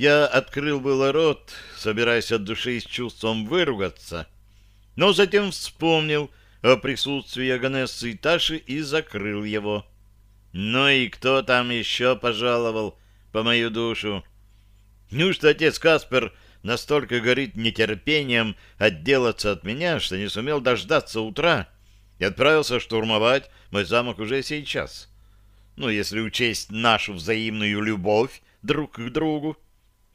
Я открыл было рот, собираясь от души с чувством выругаться, но затем вспомнил о присутствии Аганессы и Таши и закрыл его. Ну и кто там еще пожаловал по мою душу? Неужто отец Каспер настолько горит нетерпением отделаться от меня, что не сумел дождаться утра и отправился штурмовать мой замок уже сейчас? Ну, если учесть нашу взаимную любовь друг к другу,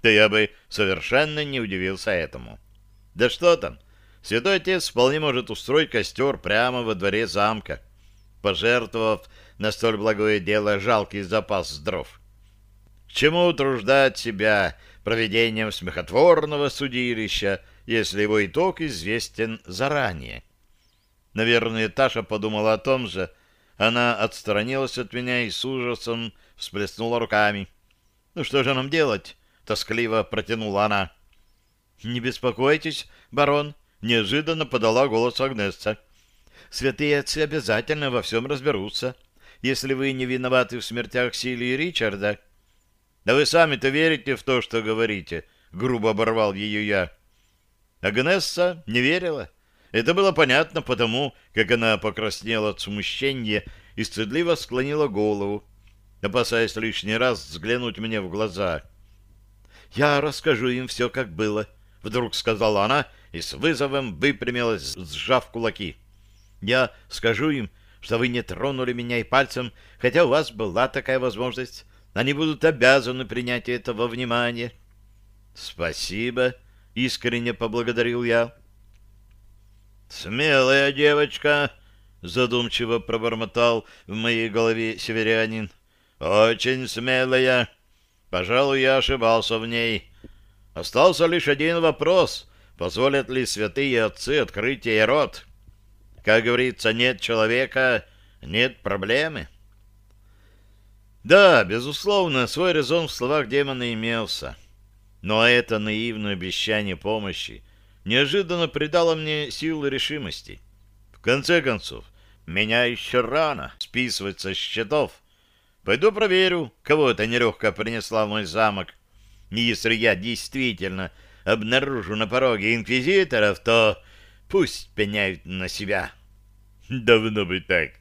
то я бы совершенно не удивился этому. Да что там, святой отец вполне может устроить костер прямо во дворе замка, пожертвовав на столь благое дело жалкий запас дров. К чему утруждать себя проведением смехотворного судилища, если его итог известен заранее? Наверное, Таша подумала о том же. Она отстранилась от меня и с ужасом всплеснула руками. «Ну что же нам делать?» — тоскливо протянула она. «Не беспокойтесь, барон», — неожиданно подала голос Агнесса. «Святые отцы обязательно во всем разберутся если вы не виноваты в смертях Сили и Ричарда. — Да вы сами-то верите в то, что говорите, — грубо оборвал ее я. Агнесса не верила. Это было понятно потому, как она покраснела от смущения и стыдливо склонила голову, опасаясь лишний раз взглянуть мне в глаза. — Я расскажу им все, как было, — вдруг сказала она и с вызовом выпрямилась, сжав кулаки. — Я скажу им, что вы не тронули меня и пальцем, хотя у вас была такая возможность. Они будут обязаны принять это во внимание. — Спасибо, — искренне поблагодарил я. — Смелая девочка, — задумчиво пробормотал в моей голове северянин. — Очень смелая. Пожалуй, я ошибался в ней. Остался лишь один вопрос. Позволят ли святые отцы открыть ей рот? — как говорится, нет человека, нет проблемы. Да, безусловно, свой резон в словах демона имелся. Но это наивное обещание помощи неожиданно придало мне силы решимости. В конце концов, меня еще рано списывать со счетов. Пойду проверю, кого эта нелегкая принесла в мой замок. Если я действительно обнаружу на пороге инквизиторов, то Пусть пеняют на себя. Давно бы так,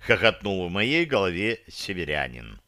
хохотнул в моей голове северянин.